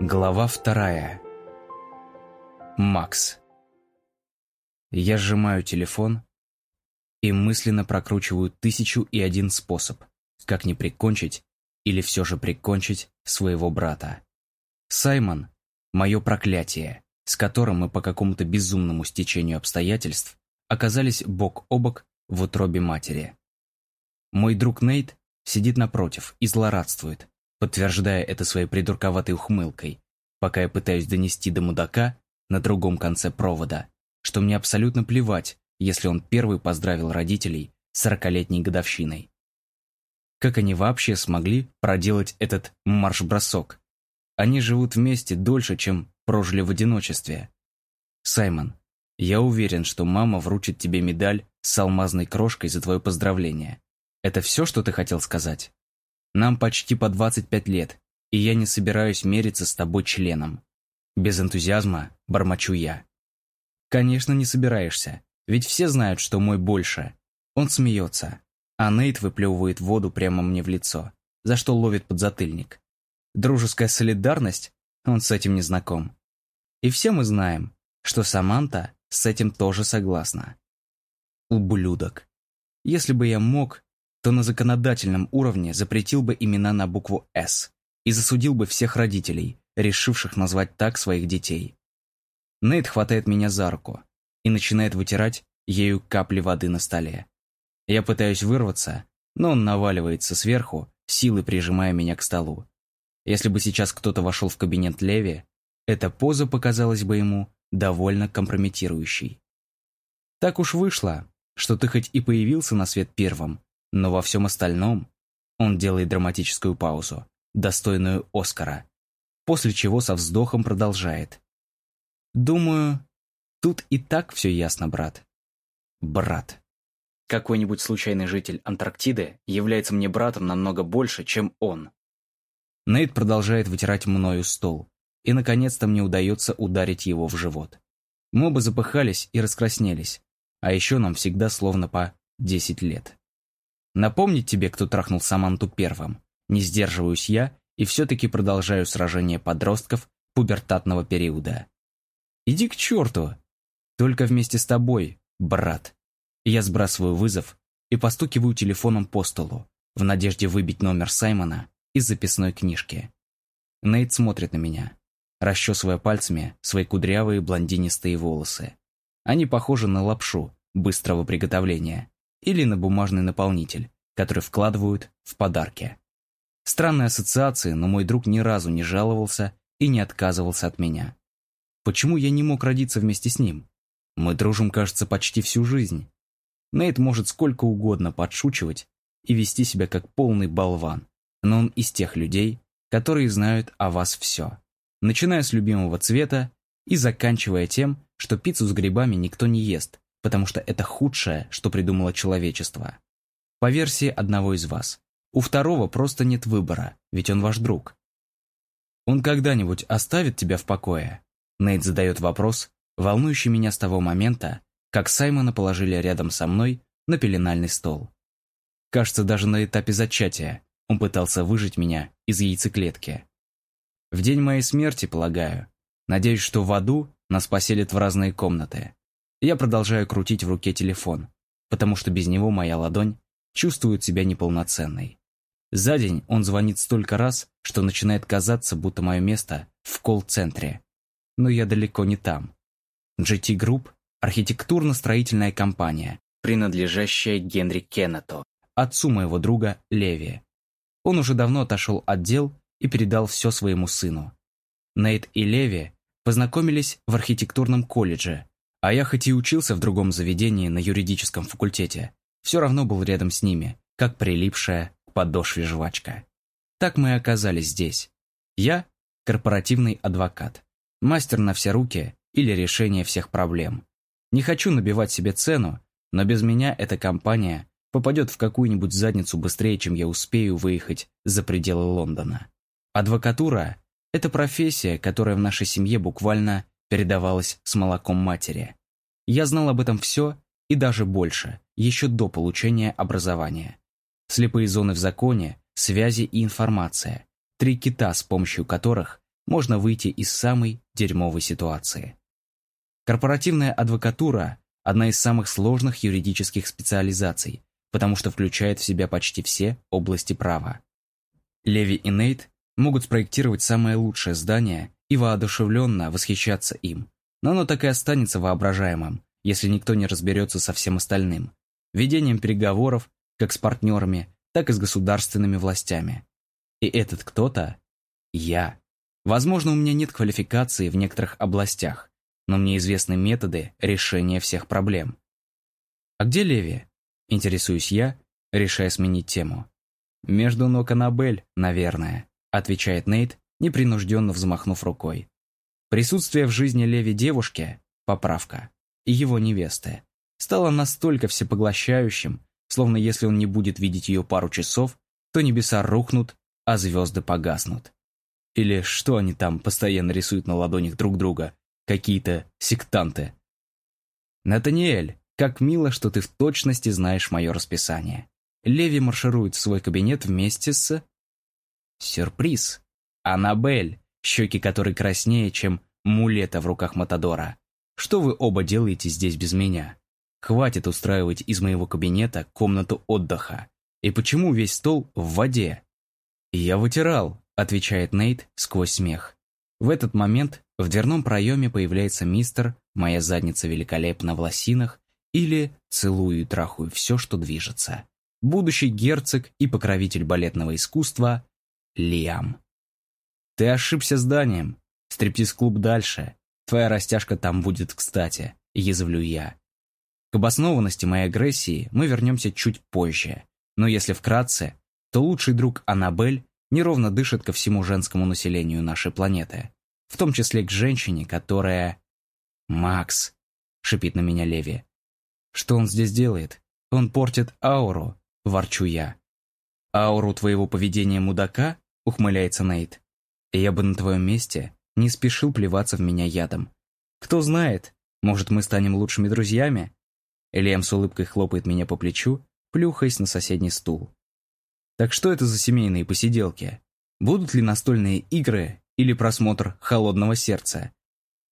Глава вторая. Макс. Я сжимаю телефон и мысленно прокручиваю тысячу и один способ, как не прикончить или все же прикончить своего брата. Саймон — мое проклятие, с которым мы по какому-то безумному стечению обстоятельств оказались бок о бок в утробе матери. Мой друг Нейт сидит напротив и злорадствует, подтверждая это своей придурковатой ухмылкой, пока я пытаюсь донести до мудака на другом конце провода, что мне абсолютно плевать, если он первый поздравил родителей с сорокалетней годовщиной. Как они вообще смогли проделать этот марш-бросок? Они живут вместе дольше, чем прожили в одиночестве. Саймон, я уверен, что мама вручит тебе медаль с алмазной крошкой за твое поздравление. Это все, что ты хотел сказать? Нам почти по 25 лет, и я не собираюсь мериться с тобой членом. Без энтузиазма бормочу я. Конечно, не собираешься, ведь все знают, что мой больше. Он смеется, а Нейт выплевывает воду прямо мне в лицо, за что ловит подзатыльник. Дружеская солидарность? Он с этим не знаком. И все мы знаем, что Саманта с этим тоже согласна. Ублюдок. Если бы я мог, то на законодательном уровне запретил бы имена на букву «С» и засудил бы всех родителей, решивших назвать так своих детей. Нейт хватает меня за руку и начинает вытирать ею капли воды на столе. Я пытаюсь вырваться, но он наваливается сверху, силой прижимая меня к столу. Если бы сейчас кто-то вошел в кабинет Леви, эта поза показалась бы ему довольно компрометирующей. Так уж вышло, что ты хоть и появился на свет первым, но во всем остальном он делает драматическую паузу, достойную Оскара, после чего со вздохом продолжает. «Думаю, тут и так все ясно, брат». «Брат». Какой-нибудь случайный житель Антарктиды является мне братом намного больше, чем он. Нейт продолжает вытирать мною стол, и наконец-то мне удается ударить его в живот. Мы оба запыхались и раскраснелись, а еще нам всегда словно по 10 лет. Напомнить тебе, кто трахнул Саманту первым? Не сдерживаюсь я и все-таки продолжаю сражение подростков пубертатного периода. Иди к черту! Только вместе с тобой, брат. Я сбрасываю вызов и постукиваю телефоном по столу, в надежде выбить номер Саймона из записной книжки. Нейт смотрит на меня, расчесывая пальцами свои кудрявые блондинистые волосы. Они похожи на лапшу быстрого приготовления или на бумажный наполнитель, который вкладывают в подарки. Странные ассоциации, но мой друг ни разу не жаловался и не отказывался от меня. Почему я не мог родиться вместе с ним? Мы дружим, кажется, почти всю жизнь. Нейт может сколько угодно подшучивать и вести себя как полный болван, но он из тех людей, которые знают о вас все. Начиная с любимого цвета и заканчивая тем, что пиццу с грибами никто не ест, потому что это худшее, что придумало человечество. По версии одного из вас. У второго просто нет выбора, ведь он ваш друг. Он когда-нибудь оставит тебя в покое? Нейт задает вопрос, волнующий меня с того момента, как Саймона положили рядом со мной на пеленальный стол. Кажется, даже на этапе зачатия он пытался выжить меня из яйцеклетки. В день моей смерти, полагаю. Надеюсь, что в аду нас поселят в разные комнаты. Я продолжаю крутить в руке телефон, потому что без него моя ладонь чувствует себя неполноценной. За день он звонит столько раз, что начинает казаться, будто мое место в колл-центре. Но я далеко не там. GT Group – архитектурно-строительная компания, принадлежащая Генри Кеннету, отцу моего друга Леви. Он уже давно отошел от дел и передал все своему сыну. Нейт и Леви познакомились в архитектурном колледже, а я хоть и учился в другом заведении на юридическом факультете, все равно был рядом с ними, как прилипшая к подошве жвачка. Так мы и оказались здесь. Я – корпоративный адвокат, мастер на все руки или решение всех проблем. Не хочу набивать себе цену, но без меня эта компания попадет в какую-нибудь задницу быстрее, чем я успею выехать за пределы Лондона. Адвокатура – это профессия, которая в нашей семье буквально передавалась с молоком матери. Я знал об этом все и даже больше, еще до получения образования. Слепые зоны в законе, связи и информация. Три кита, с помощью которых можно выйти из самой дерьмовой ситуации. Корпоративная адвокатура – одна из самых сложных юридических специализаций, потому что включает в себя почти все области права. Леви и Нейт могут спроектировать самое лучшее здание и воодушевленно восхищаться им, но оно так и останется воображаемым, если никто не разберется со всем остальным. Ведением переговоров, как с партнерами, так и с государственными властями. И этот кто-то – я. Возможно, у меня нет квалификации в некоторых областях, но мне известны методы решения всех проблем. «А где Леви?» – интересуюсь я, решая сменить тему. «Между ног Аннабель, наверное», – отвечает Нейт, непринужденно взмахнув рукой. Присутствие в жизни Леви девушки – поправка, и его невесты, стало настолько всепоглощающим, словно если он не будет видеть ее пару часов, то небеса рухнут, а звезды погаснут. Или что они там постоянно рисуют на ладонях друг друга? Какие-то сектанты. Натаниэль, как мило, что ты в точности знаешь мое расписание. Леви марширует в свой кабинет вместе с... Сюрприз. Аннабель, щеки которой краснее, чем мулета в руках Матадора. Что вы оба делаете здесь без меня? Хватит устраивать из моего кабинета комнату отдыха. И почему весь стол в воде? Я вытирал, отвечает Нейт сквозь смех. В этот момент в дверном проеме появляется мистер «Моя задница великолепна в лосинах» или «Целую и трахаю все, что движется». Будущий герцог и покровитель балетного искусства Лиам. Ты ошибся зданием. Стриптиз-клуб дальше. Твоя растяжка там будет кстати, язвлю я. К обоснованности моей агрессии мы вернемся чуть позже. Но если вкратце, то лучший друг Аннабель неровно дышит ко всему женскому населению нашей планеты. В том числе к женщине, которая... «Макс», — шипит на меня Леви. «Что он здесь делает? Он портит ауру», — ворчу я. «Ауру твоего поведения мудака?» — ухмыляется Нейт. «Я бы на твоем месте не спешил плеваться в меня ядом. Кто знает, может, мы станем лучшими друзьями?» Лиам с улыбкой хлопает меня по плечу, плюхаясь на соседний стул. «Так что это за семейные посиделки? Будут ли настольные игры или просмотр «Холодного сердца»?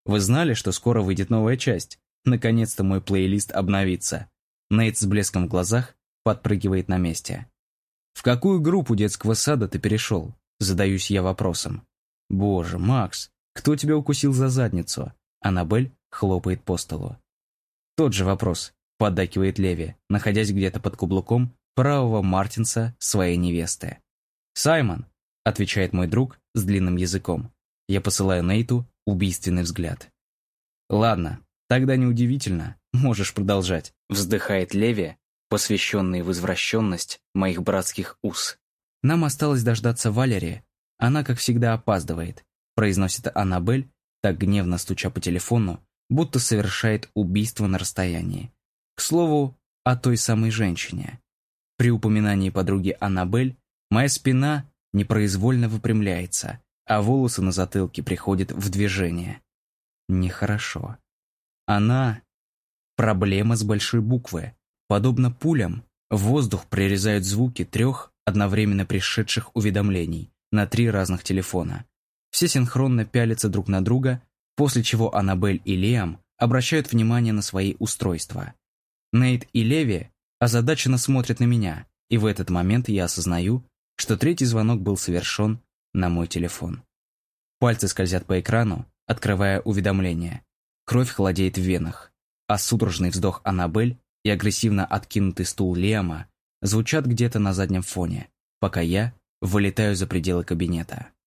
Вы знали, что скоро выйдет новая часть? Наконец-то мой плейлист обновится». Нейт с блеском в глазах подпрыгивает на месте. «В какую группу детского сада ты перешел?» Задаюсь я вопросом. «Боже, Макс, кто тебя укусил за задницу?» Аннабель хлопает по столу. Тот же вопрос, поддакивает Леви, находясь где-то под кублуком правого Мартинса своей невесты. «Саймон», — отвечает мой друг с длинным языком. Я посылаю Нейту убийственный взгляд. «Ладно, тогда неудивительно, можешь продолжать», — вздыхает Леви, посвященный в извращенность моих братских уз. «Нам осталось дождаться Валерии. Она, как всегда, опаздывает произносит Аннабель, так гневно стуча по телефону, будто совершает убийство на расстоянии. К слову, о той самой женщине. При упоминании подруги Аннабель моя спина непроизвольно выпрямляется, а волосы на затылке приходят в движение. Нехорошо. Она — проблема с большой буквы. Подобно пулям, в воздух прирезают звуки трех одновременно пришедших уведомлений на три разных телефона. Все синхронно пялятся друг на друга, после чего Аннабель и Лиам обращают внимание на свои устройства. Нейт и Леви озадаченно смотрят на меня, и в этот момент я осознаю, что третий звонок был совершен на мой телефон. Пальцы скользят по экрану, открывая уведомление. Кровь холодеет в венах, а судорожный вздох Аннабель и агрессивно откинутый стул Лиама звучат где-то на заднем фоне, пока я вылетаю за пределы кабинета.